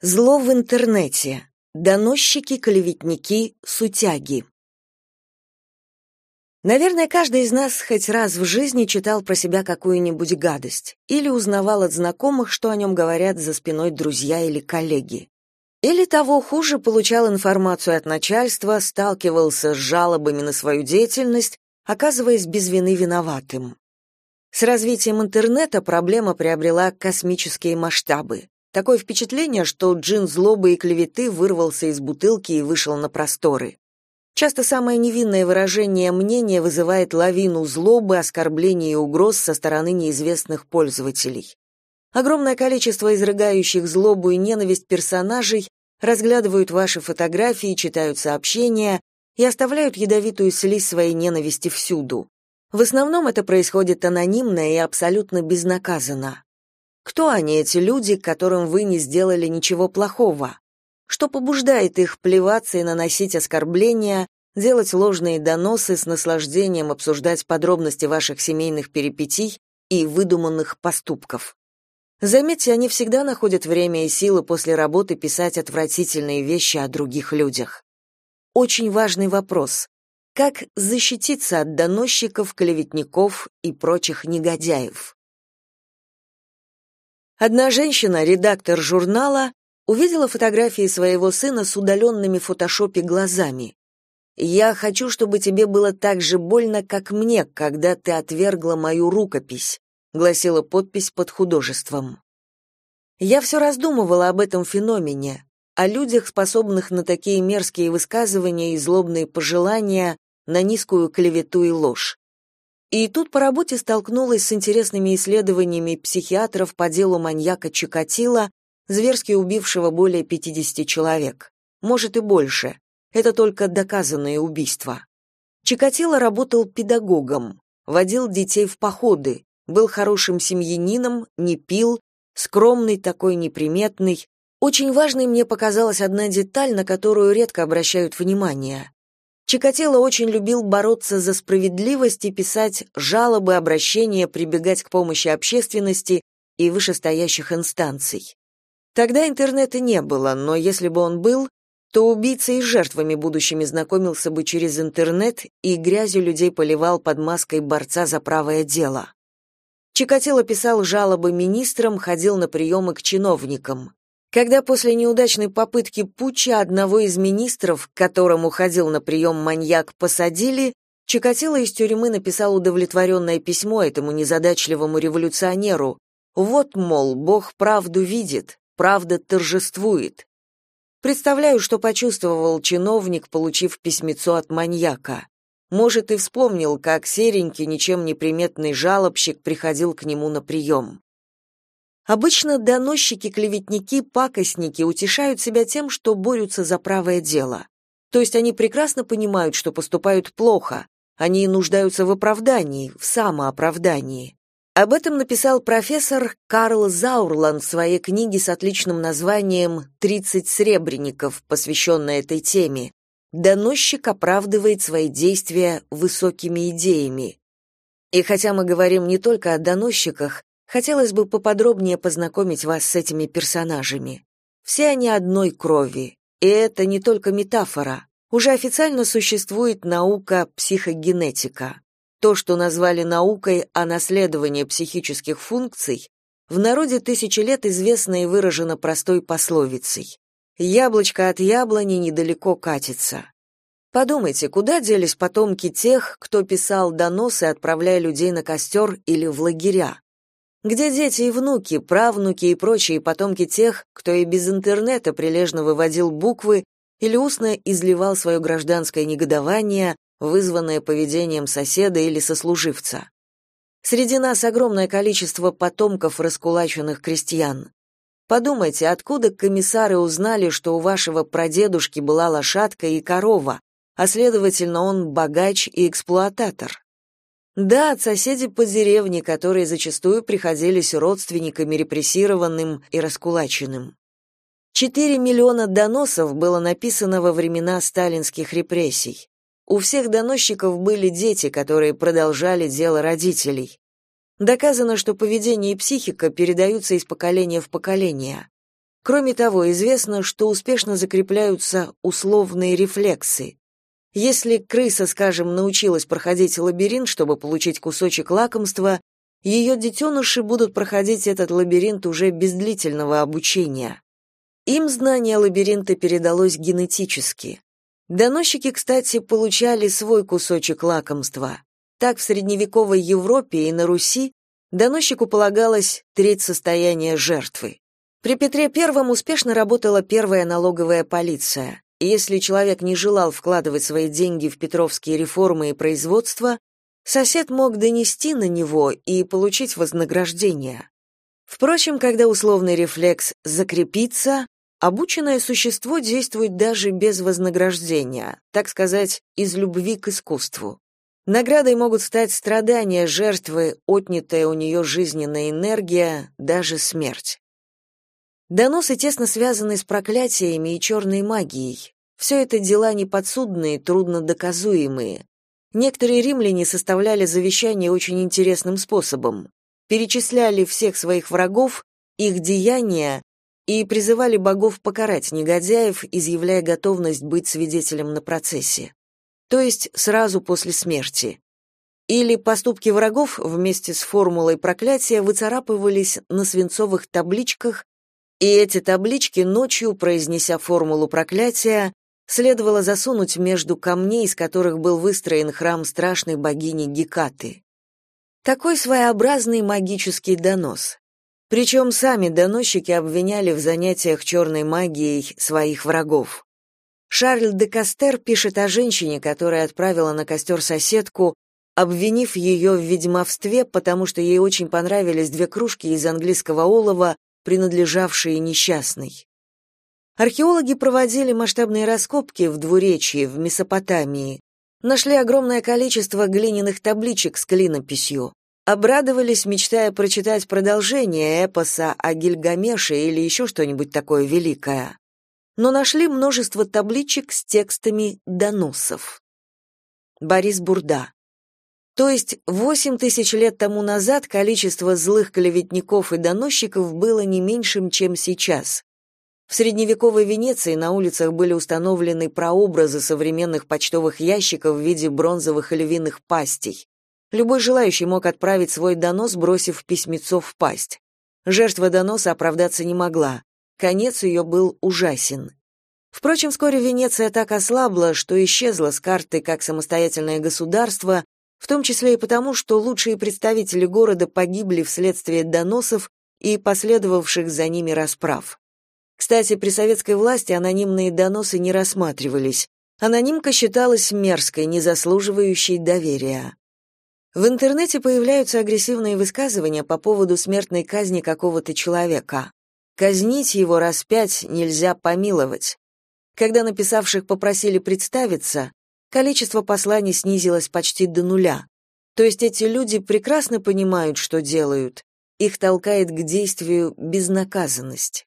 Зло в интернете. Доносчики, клеветники, сутяги. Наверное, каждый из нас хоть раз в жизни читал про себя какую-нибудь гадость или узнавал от знакомых, что о нем говорят за спиной друзья или коллеги. Или того хуже, получал информацию от начальства, сталкивался с жалобами на свою деятельность, оказываясь без вины виноватым. С развитием интернета проблема приобрела космические масштабы. Такое впечатление, что джин злобы и клеветы вырвался из бутылки и вышел на просторы. Часто самое невинное выражение мнения вызывает лавину злобы, оскорблений и угроз со стороны неизвестных пользователей. Огромное количество изрыгающих злобу и ненависть персонажей разглядывают ваши фотографии, читают сообщения и оставляют ядовитую слизь своей ненависти всюду. В основном это происходит анонимно и абсолютно безнаказанно. Кто они, эти люди, которым вы не сделали ничего плохого? Что побуждает их плеваться и наносить оскорбления, делать ложные доносы с наслаждением обсуждать подробности ваших семейных перипетий и выдуманных поступков? Заметьте, они всегда находят время и силы после работы писать отвратительные вещи о других людях. Очень важный вопрос. Как защититься от доносчиков, клеветников и прочих негодяев? Одна женщина, редактор журнала, увидела фотографии своего сына с удаленными в фотошопе глазами. «Я хочу, чтобы тебе было так же больно, как мне, когда ты отвергла мою рукопись», гласила подпись под художеством. Я все раздумывала об этом феномене, о людях, способных на такие мерзкие высказывания и злобные пожелания, на низкую клевету и ложь. И тут по работе столкнулась с интересными исследованиями психиатров по делу маньяка Чикатило, зверски убившего более 50 человек. Может и больше. Это только доказанные убийства. Чикатило работал педагогом, водил детей в походы, был хорошим семьянином, не пил, скромный такой неприметный. Очень важной мне показалась одна деталь, на которую редко обращают внимание. Чикатило очень любил бороться за справедливость и писать жалобы, обращения, прибегать к помощи общественности и вышестоящих инстанций. Тогда интернета не было, но если бы он был, то убийца и жертвами будущими знакомился бы через интернет и грязью людей поливал под маской борца за правое дело. Чикатило писал жалобы министрам, ходил на приемы к чиновникам. Когда после неудачной попытки путча одного из министров, к которому ходил на прием маньяк, посадили, Чикатило из тюрьмы написал удовлетворенное письмо этому незадачливому революционеру. Вот, мол, Бог правду видит, правда торжествует. Представляю, что почувствовал чиновник, получив письмецо от маньяка. Может, и вспомнил, как серенький, ничем не приметный жалобщик приходил к нему на прием. Обычно доносчики, клеветники, пакостники утешают себя тем, что борются за правое дело. То есть они прекрасно понимают, что поступают плохо, они нуждаются в оправдании, в самооправдании. Об этом написал профессор Карл Заурланд в своей книге с отличным названием «30 сребреников», посвященной этой теме. Доносчик оправдывает свои действия высокими идеями. И хотя мы говорим не только о доносчиках, Хотелось бы поподробнее познакомить вас с этими персонажами. Все они одной крови, и это не только метафора. Уже официально существует наука психогенетика. То, что назвали наукой о наследовании психических функций, в народе тысячи лет известно и выражено простой пословицей. Яблочко от яблони недалеко катится. Подумайте, куда делись потомки тех, кто писал доносы, отправляя людей на костер или в лагеря? Где дети и внуки, правнуки и прочие потомки тех, кто и без интернета прилежно выводил буквы или устно изливал свое гражданское негодование, вызванное поведением соседа или сослуживца? Среди нас огромное количество потомков раскулаченных крестьян. Подумайте, откуда комиссары узнали, что у вашего прадедушки была лошадка и корова, а следовательно, он богач и эксплуататор? Да, от соседей по деревне, которые зачастую приходились родственниками репрессированным и раскулаченным. Четыре миллиона доносов было написано во времена сталинских репрессий. У всех доносчиков были дети, которые продолжали дело родителей. Доказано, что поведение и психика передаются из поколения в поколение. Кроме того, известно, что успешно закрепляются условные рефлексы. Если крыса, скажем, научилась проходить лабиринт, чтобы получить кусочек лакомства, ее детеныши будут проходить этот лабиринт уже без длительного обучения. Им знание лабиринта передалось генетически. Доносчики, кстати, получали свой кусочек лакомства. Так в средневековой Европе и на Руси доносчику полагалось треть состояния жертвы. При Петре I успешно работала первая налоговая полиция. Если человек не желал вкладывать свои деньги в петровские реформы и производство, сосед мог донести на него и получить вознаграждение. Впрочем, когда условный рефлекс закрепится, обученное существо действует даже без вознаграждения, так сказать, из любви к искусству. Наградой могут стать страдания жертвы, отнятая у нее жизненная энергия, даже смерть. Доносы тесно связаны с проклятиями и черной магией. Все это дела неподсудные, трудно доказуемые. Некоторые римляне составляли завещание очень интересным способом. Перечисляли всех своих врагов, их деяния и призывали богов покарать негодяев, изъявляя готовность быть свидетелем на процессе. То есть сразу после смерти. Или поступки врагов вместе с формулой проклятия выцарапывались на свинцовых табличках и эти таблички ночью, произнеся формулу проклятия, следовало засунуть между камней, из которых был выстроен храм страшной богини Гекаты. Такой своеобразный магический донос. Причем сами доносчики обвиняли в занятиях черной магией своих врагов. Шарль де Кастер пишет о женщине, которая отправила на костер соседку, обвинив ее в ведьмовстве, потому что ей очень понравились две кружки из английского олова, принадлежавшие несчастной. Археологи проводили масштабные раскопки в двуречье, в Месопотамии. Нашли огромное количество глиняных табличек с клинописью. Обрадовались, мечтая прочитать продолжение эпоса о Гильгамеше или еще что-нибудь такое великое. Но нашли множество табличек с текстами доносов. Борис Бурда. То есть восемь тысяч лет тому назад количество злых клеветников и доносчиков было не меньшим, чем сейчас. В средневековой Венеции на улицах были установлены прообразы современных почтовых ящиков в виде бронзовых и львиных пастей. Любой желающий мог отправить свой донос, бросив письмецо в пасть. Жертва доноса оправдаться не могла. Конец ее был ужасен. Впрочем, вскоре Венеция так ослабла, что исчезла с карты как самостоятельное государство, в том числе и потому, что лучшие представители города погибли вследствие доносов и последовавших за ними расправ. Кстати, при советской власти анонимные доносы не рассматривались. Анонимка считалась мерзкой, не заслуживающей доверия. В интернете появляются агрессивные высказывания по поводу смертной казни какого-то человека. Казнить его распять нельзя помиловать. Когда написавших попросили представиться, количество посланий снизилось почти до нуля. То есть эти люди прекрасно понимают, что делают. Их толкает к действию безнаказанность.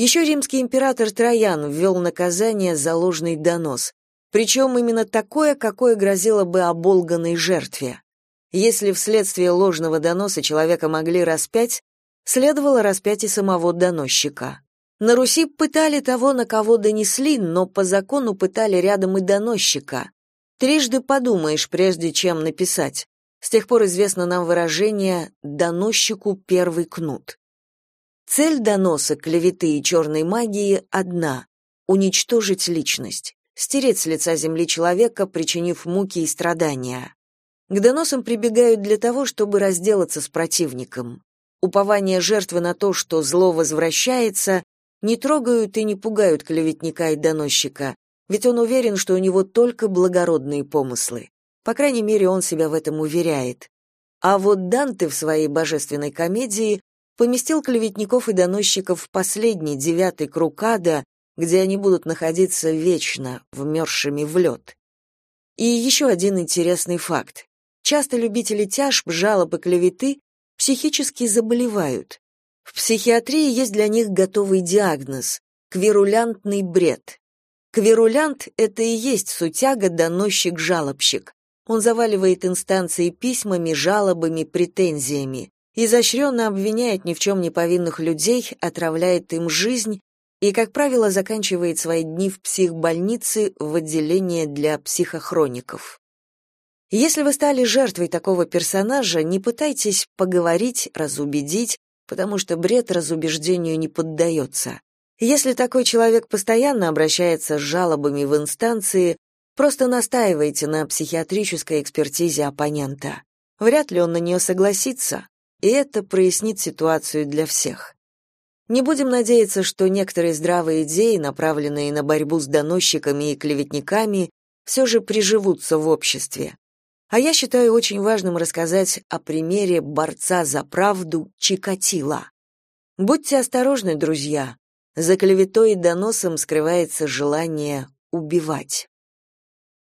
Еще римский император Троян ввел наказание за ложный донос, причем именно такое, какое грозило бы оболганной жертве. Если вследствие ложного доноса человека могли распять, следовало распять и самого доносчика. На Руси пытали того, на кого донесли, но по закону пытали рядом и доносчика. Трижды подумаешь, прежде чем написать. С тех пор известно нам выражение «доносчику первый кнут». Цель доноса, клеветы и черной магии одна — уничтожить личность, стереть с лица земли человека, причинив муки и страдания. К доносам прибегают для того, чтобы разделаться с противником. Упование жертвы на то, что зло возвращается, не трогают и не пугают клеветника и доносчика, ведь он уверен, что у него только благородные помыслы. По крайней мере, он себя в этом уверяет. А вот Данте в своей божественной комедии поместил клеветников и доносчиков в последний, девятый круг ада, где они будут находиться вечно, вмерзшими в лед. И еще один интересный факт. Часто любители тяжб, жалоб и клеветы психически заболевают. В психиатрии есть для них готовый диагноз – квирулянтный бред. Квирулянт – это и есть сутяга, доносчик, жалобщик. Он заваливает инстанции письмами, жалобами, претензиями. Изощренно обвиняет ни в чем не повинных людей, отравляет им жизнь и, как правило, заканчивает свои дни в психбольнице в отделении для психохроников. Если вы стали жертвой такого персонажа, не пытайтесь поговорить, разубедить, потому что бред разубеждению не поддается. Если такой человек постоянно обращается с жалобами в инстанции, просто настаивайте на психиатрической экспертизе оппонента. Вряд ли он на нее согласится, и это прояснит ситуацию для всех. Не будем надеяться, что некоторые здравые идеи, направленные на борьбу с доносчиками и клеветниками, все же приживутся в обществе. А я считаю очень важным рассказать о примере борца за правду Чикатила. Будьте осторожны, друзья. За клеветой и доносом скрывается желание убивать.